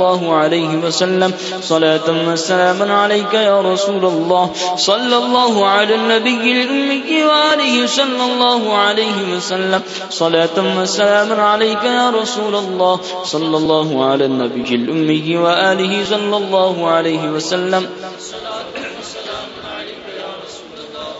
الله عليه وسلم. صلاة وسلاما عليك يا رسول الله. صلى الله على النبي الأمي وآله صلى الله عليه وسلم. صلاة وسلاما عليك يا رسول الله. صلى الله على النبي الأمي وآله صلى الله عليه وسلم. صلاة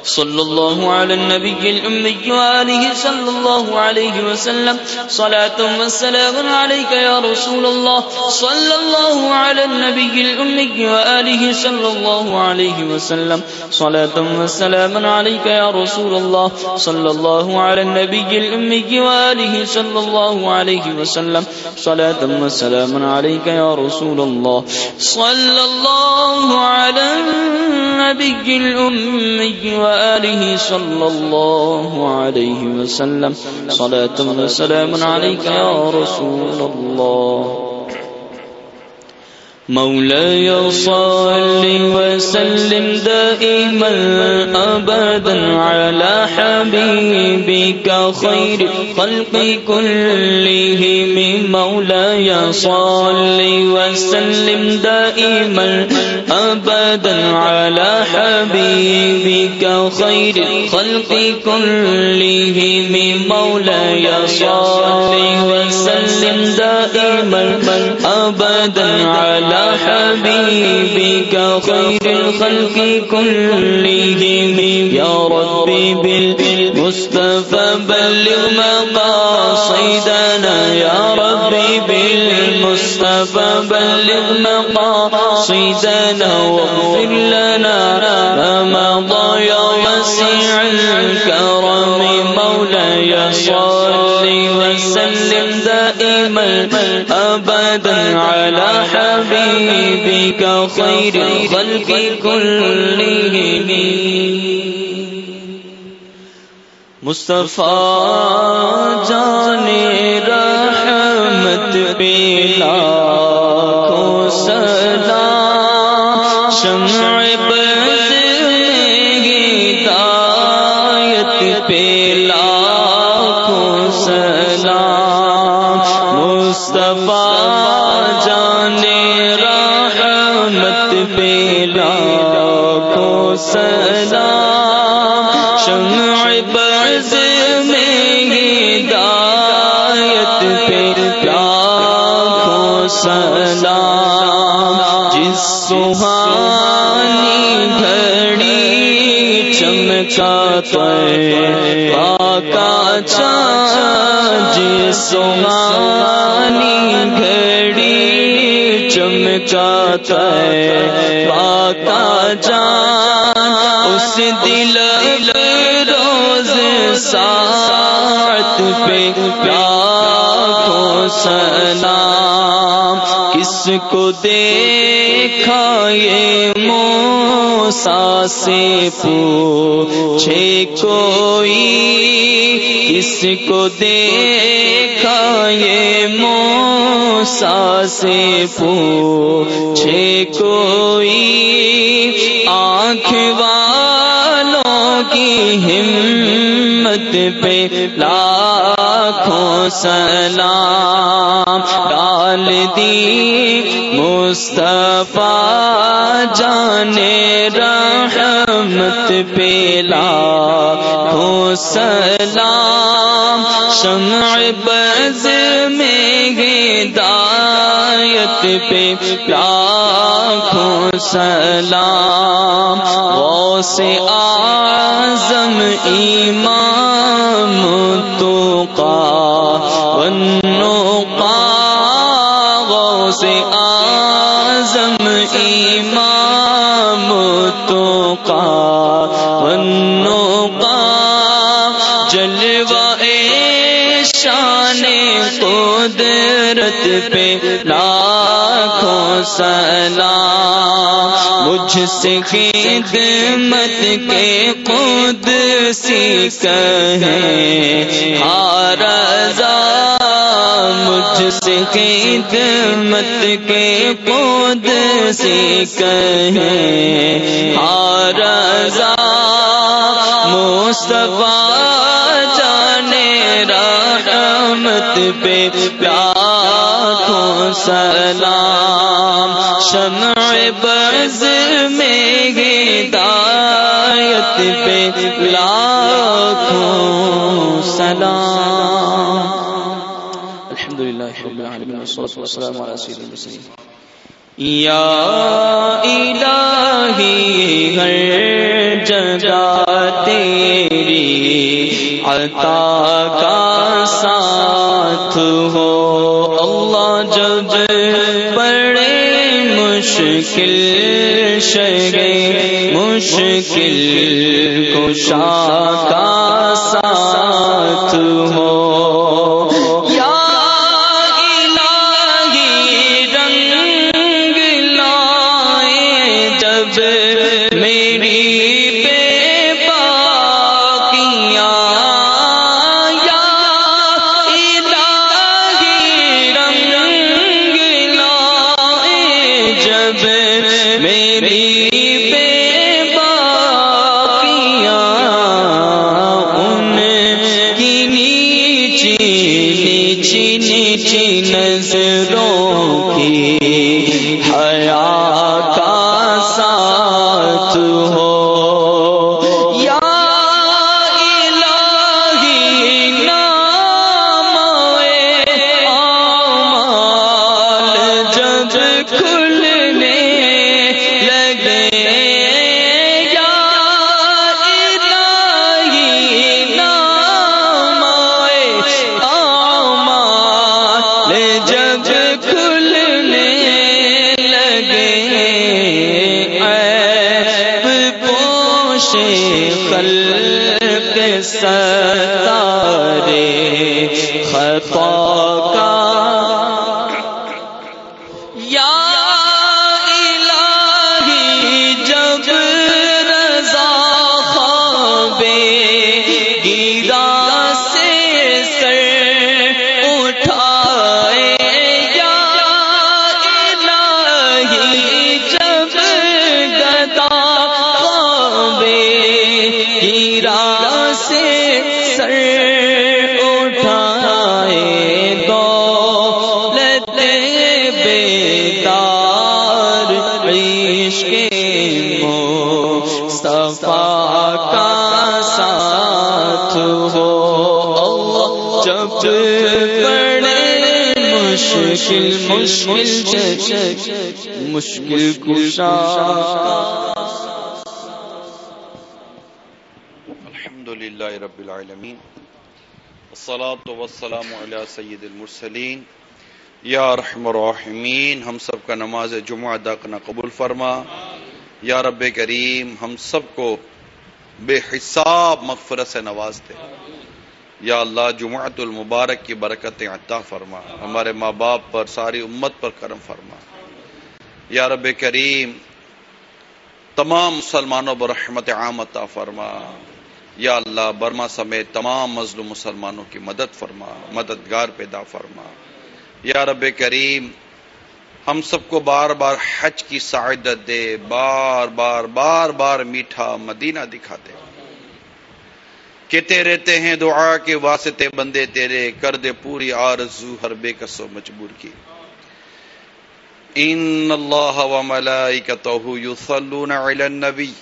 صلى الله على النبي الأمي وآله صلى الله عليه وسلم. صلاة والسلام عليك يا رسول الله صلى الله على النبي الأمي وآله صلى الله عليه وسلم. صلاة والسلام عليك يا رسول الله صلى الله على النبي الأمي وآله صلى الله عليه وسلم. صلاة والسلام عليك يا رسول الله صلى الله على النبي الأمي وآله صلى الله عليه وسلم. صلاة وسلام عليك يا رسول الله مولاي صل وسلم دائما أبدا على حبيبك خير خلق كلهم. مولاي صل وسلم دائما أبدا على حبيبك خير خلق كلهم. مولاي صل وسلم دائما أبدا على حبيبك خير الخلق كلهم يا ربي بالمصطفى بلغ مقاصدنا يا ربي بالمصطفى بلغ مقاصدنا، واغفر لنا ما مضى يا وسيع الكرم، مولاي صل وسلم دائما أبدا على حبيبك خير الخلق كلهم مصطفیٰ جان رحمت پیلا کو سلا شمع بز پیلا سہانی گھڑی چمکا کا چاند، سہانی گھڑی چمکا کا جان اس دل روز سات پہ لاکھوں سلام کس کو دیکھا یہ موسا سے پوچھے کوئی کس کو دیکھا یہ موسا سے پوچھے کوئی۔ آنکھ والوں کی ہمت پہ لاکھوں سلام دی مصطفیٰ جانے رحمت پہ لاکھوں سلام، شمع بز میں ہدایت پہ لاکھوں سلام، غوث آزم امام شان قدرت پہ لاکھوں سلام۔ مجھ سے خدمت کے خود سی کہیں ہارضا مجھ سے خدمت کے خود سی کہیں ہارضا مصطفیٰ پہ لاکھوں سلام، شمع بز میں ہدایت پہ لاکھوں سلام۔ الحمد للہ رب العالمین، والصلاة والسلام على سید المسلمین یا الہی، ہر جگہ تیری عطا مشکل شگے مشکل کشا کا ساتھ ہو۔ نیچی نظروں کی حیا کا ساتھ ہو۔ یا الہی نام آمال جب کھلنے سے کل کے سر بڑے مشکل مشکل مشکل کشا۔ الحمد للہ رب العالمین الصلاة والسلام علی سید المرسلین۔ یا رحم الراحمین، ہم سب کا نماز جمعہ ادا کرنا قبول فرما۔ یا رب کریم، ہم سب کو بے حساب مغفرت سے نواز دے یا اللہ جمعۃ المبارک کی برکت عطا فرما۔ ہمارے ماں باپ پر، ساری امت پر کرم فرما۔ یا رب کریم، تمام مسلمانوں پر رحمت عام عطا فرما۔ یا اللہ برما سمیت تمام مظلوم مسلمانوں کی مدد فرما، مددگار پیدا فرما۔ یا رب کریم، ہم سب کو بار بار حج کی سعادت دے، بار بار بار بار میٹھا مدینہ دکھا دے۔ کہتے رہتے ہیں دعا کے واسطے بندے تیرے، کر دے پوری آرزو، ہر بے کس و مجبور کی۔ ان اللہ و ملائکتہ یصلون علی النبی۔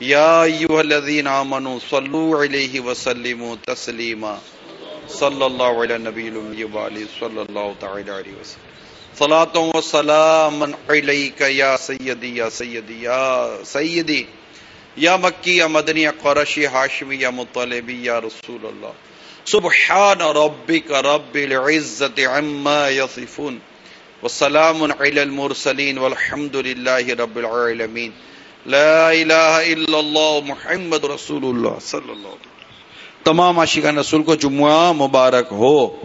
یا ایوہ الذین آمنوا صلو علیہ وسلموا تسلیما۔ صلی اللہ علی نبی الامی والی صلی اللہ تعالی علیہ وسلم۔ صلاة و سلام علیک یا سیدی یا سیدی یا سیدی یا سیدی۔ یا مکی یا مدنی یا قرشی ہاشمی یا مطلبی یا رسول اللہ. سبحان ربک رب العزت عما یصفون. وسلام علی المرسلین والحمد للہ رب العالمین. لا الہ الا اللہ محمد رسول اللہ صلی اللہ علیہ وسلم. تمام عاشقان رسول کو جمعہ مبارک ہو.